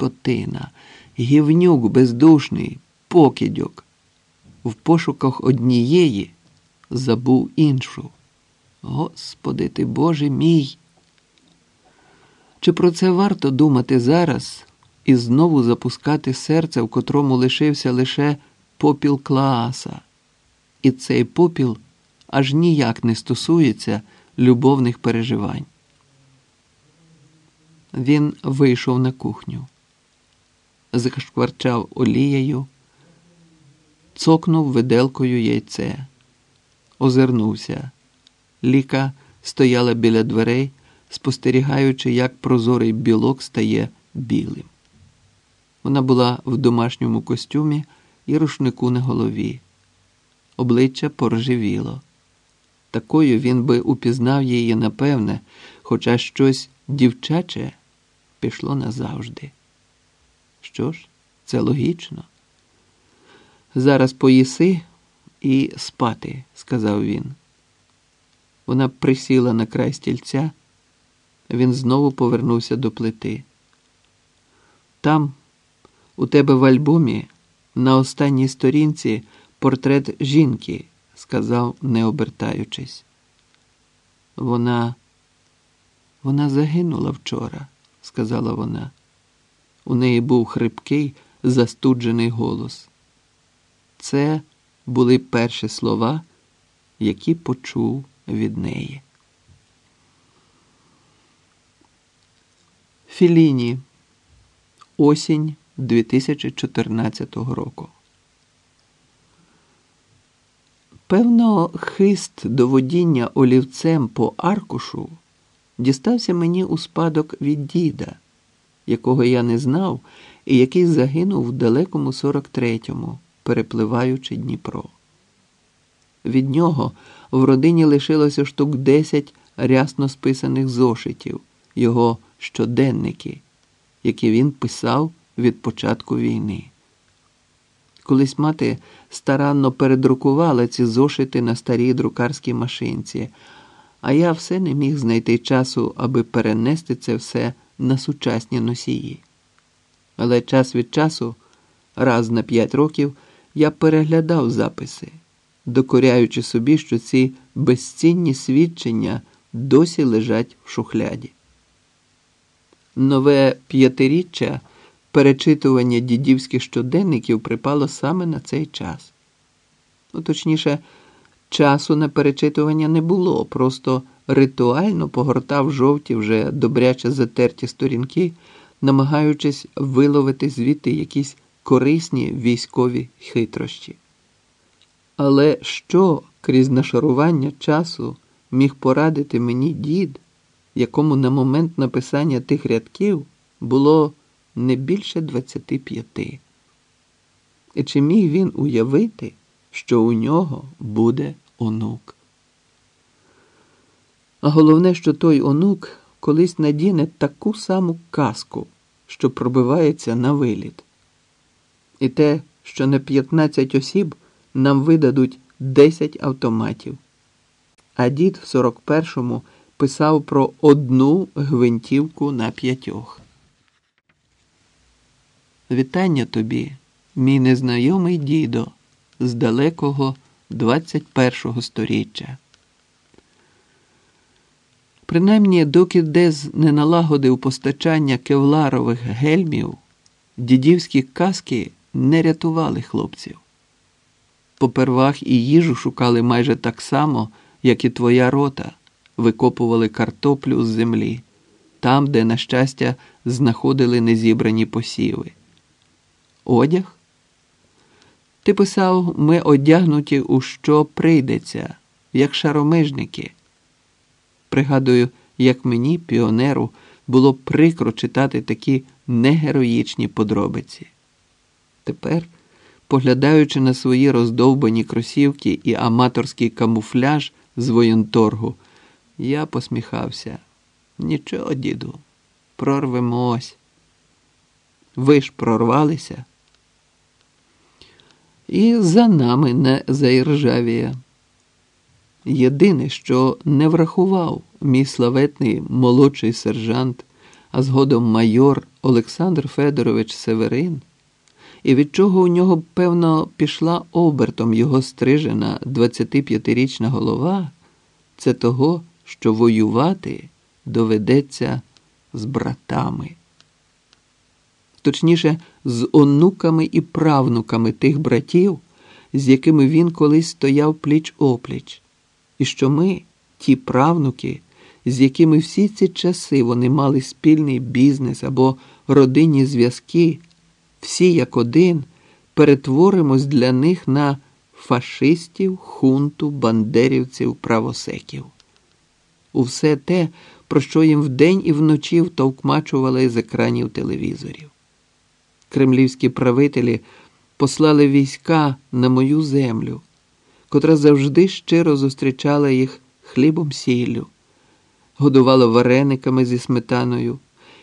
скотина, гівнюк бездушний, покидьок. В пошуках однієї забув іншу. Господи ти Боже мій. Чи про це варто думати зараз і знову запускати серце, в котрому лишився лише попіл Клааса? І цей попіл аж ніяк не стосується любовних переживань. Він вийшов на кухню, зашкварчав олією, цокнув виделкою яйце, озирнувся. Ліка стояла біля дверей, спостерігаючи, як прозорий білок стає білим. Вона була в домашньому костюмі і рушнику на голові. Обличчя порожевіло. Такою він би упізнав її напевне, хоча щось дівчаче пішло назавжди. Що ж, це логічно. Зараз поїси і спати, сказав він. Вона присіла на край стільця, він знову повернувся до плити. Там, у тебе в альбомі, на останній сторінці портрет жінки, сказав, не обертаючись. Вона, вона загинула вчора, сказала вона. У неї був хрипкий, застуджений голос. Це були перші слова, які почув від неї. Філіні. Осінь 2014 року. Певно, хист до водіння олівцем по аркушу дістався мені у спадок від діда, якого я не знав і який загинув в далекому 43-му, перепливаючи Дніпро. Від нього в родині лишилося штук 10 рясно списаних зошитів, його щоденники, які він писав від початку війни. Колись мати старанно передрукувала ці зошити на старій друкарській машинці, а я все не міг знайти часу, аби перенести це все на сучасні носії. Але час від часу, раз на п'ять років, я переглядав записи, докоряючи собі, що ці безцінні свідчення досі лежать в шухляді. Нове п'ятиріччя перечитування дідівських щоденників припало саме на цей час. Ну, точніше, часу на перечитування не було, просто ритуально погортав жовті вже добряче затерті сторінки, намагаючись виловити звідти якісь корисні військові хитрощі. Але що крізь нашарування часу міг порадити мені дід, якому на момент написання тих рядків було не більше 25. І чи міг він уявити, що у нього буде онук? А головне, що той онук колись надіне таку саму казку, що пробивається на виліт. І те, що на 15 осіб нам видадуть 10 автоматів. А дід в 41-му писав про одну гвинтівку на п'ятьох. Вітання тобі, мій незнайомий дідо, з далекого 21-го сторіччя. Принаймні, доки Дез не налагодив постачання кевларових гельмів, дідівські казки не рятували хлопців. Попервах і їжу шукали майже так само, як і твоя рота, викопували картоплю з землі, там, де, на щастя, знаходили незібрані посіви. Одяг? Ти писав, ми одягнуті у що прийдеться, як шаромижники. Пригадую, як мені, піонеру, було прикро читати такі негероїчні подробиці. Тепер, поглядаючи на свої роздовбані кросівки і аматорський камуфляж з воєнторгу, я посміхався. Нічого, діду, прорвемось. Ви ж прорвалися. І за нами не заіржавіє. Єдине, що не врахував мій славетний молодший сержант, а згодом майор Олександр Федорович Северин, і від чого у нього, певно, пішла обертом його стрижена 25-річна голова, це того, що воювати доведеться з братами. Точніше, з онуками і правнуками тих братів, з якими він колись стояв пліч опліч, і що ми, ті правнуки, з якими всі ці часи вони мали спільний бізнес або родинні зв'язки, всі як один перетворимось для них на фашистів, хунту, бандерівців, правосеків. Усе те, про що їм вдень і вночі втовкмачували з екранів телевізорів. Кремлівські правителі послали війська на мою землю, котра завжди щиро зустрічала їх хлібом сіллю, годувала варениками зі сметаною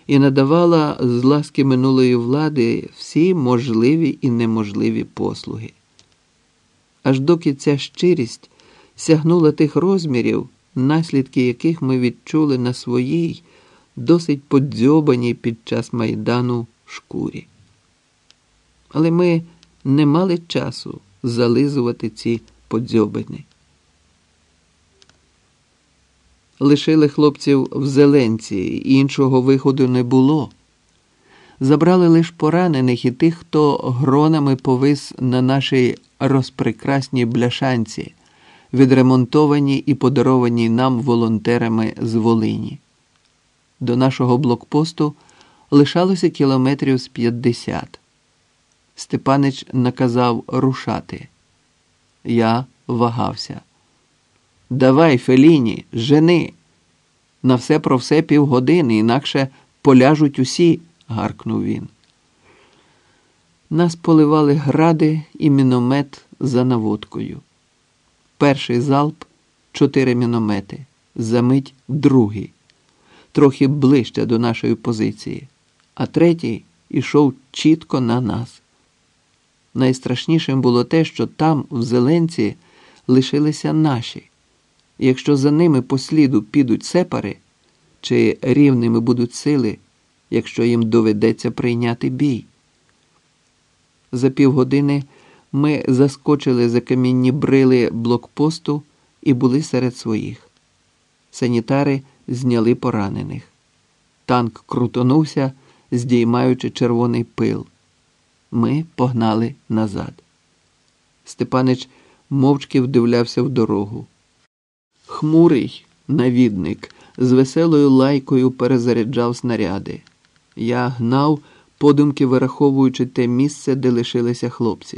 і надавала з ласки минулої влади всі можливі і неможливі послуги. Аж доки ця щирість сягнула тих розмірів, наслідки яких ми відчули на своїй, досить подзьобаній під час майдану шкурі. Але ми не мали часу зализувати ці подзьобини. Лишили хлопців в зеленці, іншого виходу не було. Забрали лише поранених і тих, хто гронами повис на нашій розпрекрасній бляшанці, відремонтованій і подарованій нам волонтерами з Волині. До нашого блокпосту лишалося кілометрів з 50. Степанич наказав рушати. Я вагався. Давай, Феліні, жени. На все про все півгодини, інакше поляжуть усі, гаркнув він. Нас поливали гради і міномет за наводкою. Перший залп чотири міномети, замить другий, трохи ближче до нашої позиції, а третій ішов чітко на нас. Найстрашнішим було те, що там, в Зеленці, лишилися наші. Якщо за ними по сліду підуть сепари, чи рівними будуть сили, якщо їм доведеться прийняти бій. За півгодини ми заскочили за камінні брили блокпосту і були серед своїх. Санітари зняли поранених. Танк крутонувся, здіймаючи червоний пил. Ми погнали назад. Степанич мовчки вдивлявся в дорогу. Хмурий навідник з веселою лайкою перезаряджав снаряди. Я гнав, подумки вираховуючи те місце, де лишилися хлопці.